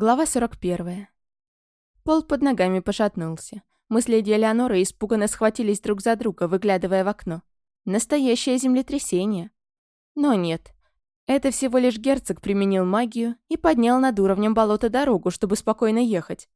Глава 41. Пол под ногами пошатнулся. Мы с леди Элеонорой испуганно схватились друг за друга, выглядывая в окно. Настоящее землетрясение. Но нет. Это всего лишь герцог применил магию и поднял над уровнем болота дорогу, чтобы спокойно ехать.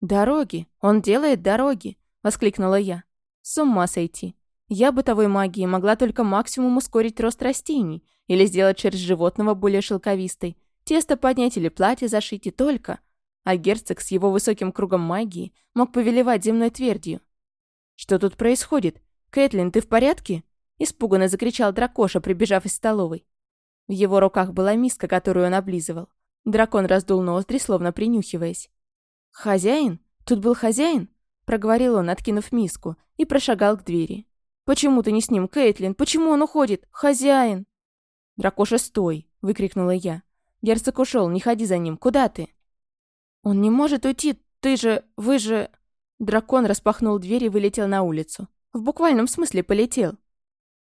«Дороги! Он делает дороги!» — воскликнула я. «С ума сойти! Я бытовой магией могла только максимум ускорить рост растений или сделать шерсть животного более шелковистой, Тесто поднять или платье зашить и только. А герцог с его высоким кругом магии мог повелевать земной твердью. «Что тут происходит? Кэтлин, ты в порядке?» Испуганно закричал дракоша, прибежав из столовой. В его руках была миска, которую он облизывал. Дракон раздул ноздри, словно принюхиваясь. «Хозяин? Тут был хозяин?» Проговорил он, откинув миску, и прошагал к двери. «Почему ты не с ним, Кэтлин? Почему он уходит? Хозяин!» «Дракоша, стой!» — выкрикнула я. Герцог ушел, не ходи за ним. Куда ты?» «Он не может уйти. Ты же... Вы же...» Дракон распахнул дверь и вылетел на улицу. В буквальном смысле полетел.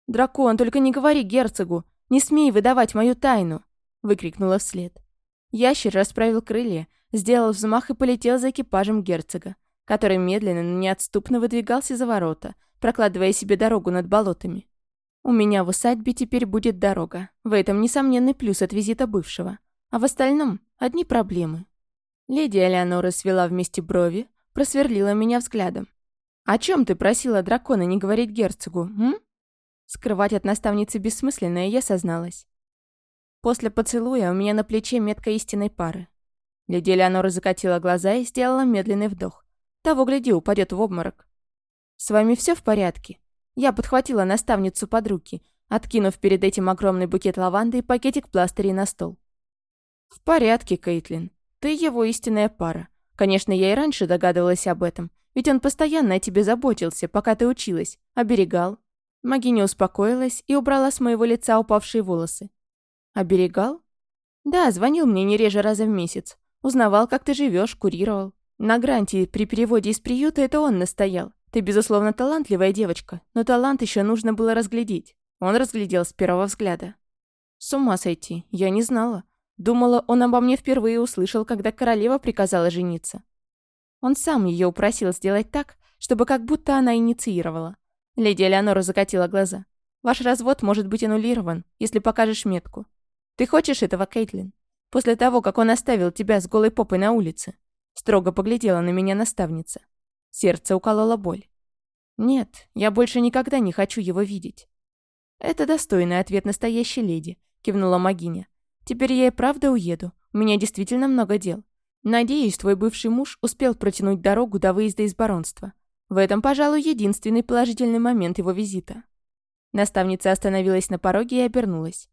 «Дракон, только не говори герцогу! Не смей выдавать мою тайну!» Выкрикнула вслед. Ящер расправил крылья, сделал взмах и полетел за экипажем герцога, который медленно, но неотступно выдвигался за ворота, прокладывая себе дорогу над болотами. У меня в усадьбе теперь будет дорога. В этом несомненный плюс от визита бывшего. А в остальном одни проблемы. Леди Элеонора свела вместе брови, просверлила меня взглядом. «О чем ты просила дракона не говорить герцогу, м?» Скрывать от наставницы бессмысленное я созналась. После поцелуя у меня на плече метка истинной пары. Леди Элеонора закатила глаза и сделала медленный вдох. Того, гляди, упадет в обморок. «С вами все в порядке?» Я подхватила наставницу под руки, откинув перед этим огромный букет лаванды и пакетик пластырей на стол. «В порядке, Кейтлин. Ты его истинная пара. Конечно, я и раньше догадывалась об этом, ведь он постоянно о тебе заботился, пока ты училась, оберегал». Магиня успокоилась и убрала с моего лица упавшие волосы. «Оберегал?» «Да, звонил мне не реже раза в месяц. Узнавал, как ты живешь, курировал. На гранте при переводе из приюта это он настоял. Ты, безусловно, талантливая девочка, но талант еще нужно было разглядеть. Он разглядел с первого взгляда. С ума сойти, я не знала. Думала, он обо мне впервые услышал, когда королева приказала жениться. Он сам ее упросил сделать так, чтобы как будто она инициировала. Леди Элеонора закатила глаза. «Ваш развод может быть аннулирован, если покажешь метку. Ты хочешь этого, Кейтлин? После того, как он оставил тебя с голой попой на улице?» Строго поглядела на меня наставница. Сердце укололо боль. «Нет, я больше никогда не хочу его видеть». «Это достойный ответ настоящей леди», — кивнула Магиня. «Теперь я и правда уеду. У меня действительно много дел. Надеюсь, твой бывший муж успел протянуть дорогу до выезда из баронства. В этом, пожалуй, единственный положительный момент его визита». Наставница остановилась на пороге и обернулась.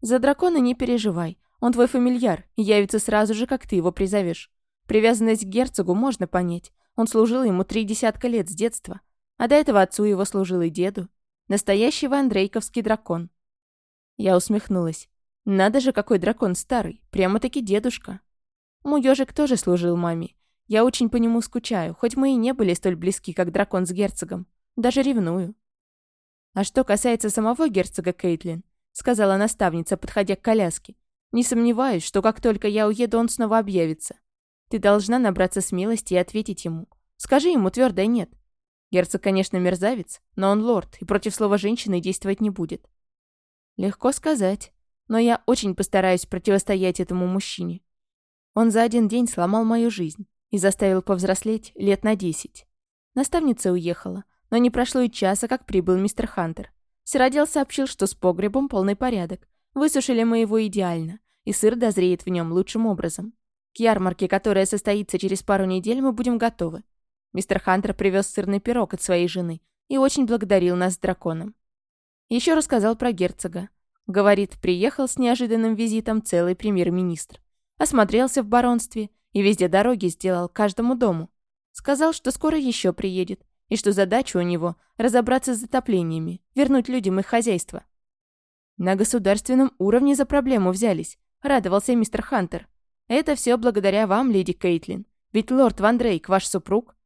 «За дракона не переживай. Он твой фамильяр явится сразу же, как ты его призовешь. Привязанность к герцогу можно понять. Он служил ему три десятка лет с детства. А до этого отцу его служил и деду. Настоящий вандрейковский дракон. Я усмехнулась. Надо же, какой дракон старый. Прямо-таки дедушка. Мой ежик тоже служил маме. Я очень по нему скучаю, хоть мы и не были столь близки, как дракон с герцогом. Даже ревную. А что касается самого герцога Кейтлин, сказала наставница, подходя к коляске, не сомневаюсь, что как только я уеду, он снова объявится. Ты должна набраться смелости и ответить ему. Скажи ему твердое «нет». Герцог, конечно, мерзавец, но он лорд и против слова женщины действовать не будет. Легко сказать, но я очень постараюсь противостоять этому мужчине. Он за один день сломал мою жизнь и заставил повзрослеть лет на десять. Наставница уехала, но не прошло и часа, как прибыл мистер Хантер. Сиродел сообщил, что с погребом полный порядок. Высушили мы его идеально, и сыр дозреет в нем лучшим образом. К ярмарке, которая состоится через пару недель, мы будем готовы. Мистер Хантер привез сырный пирог от своей жены и очень благодарил нас с драконом. Еще рассказал про герцога. Говорит, приехал с неожиданным визитом целый премьер-министр. Осмотрелся в баронстве и везде дороги сделал каждому дому. Сказал, что скоро еще приедет, и что задача у него – разобраться с затоплениями, вернуть людям их хозяйство. На государственном уровне за проблему взялись, радовался мистер Хантер. Это все благодаря вам, леди Кейтлин. Ведь лорд Ван Дрейк ваш супруг.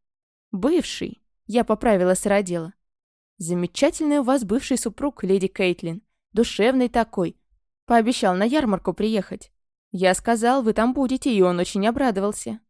Бывший. Я поправила сыродела. Замечательный у вас бывший супруг, леди Кейтлин. Душевный такой. Пообещал на ярмарку приехать. Я сказал, вы там будете, и он очень обрадовался.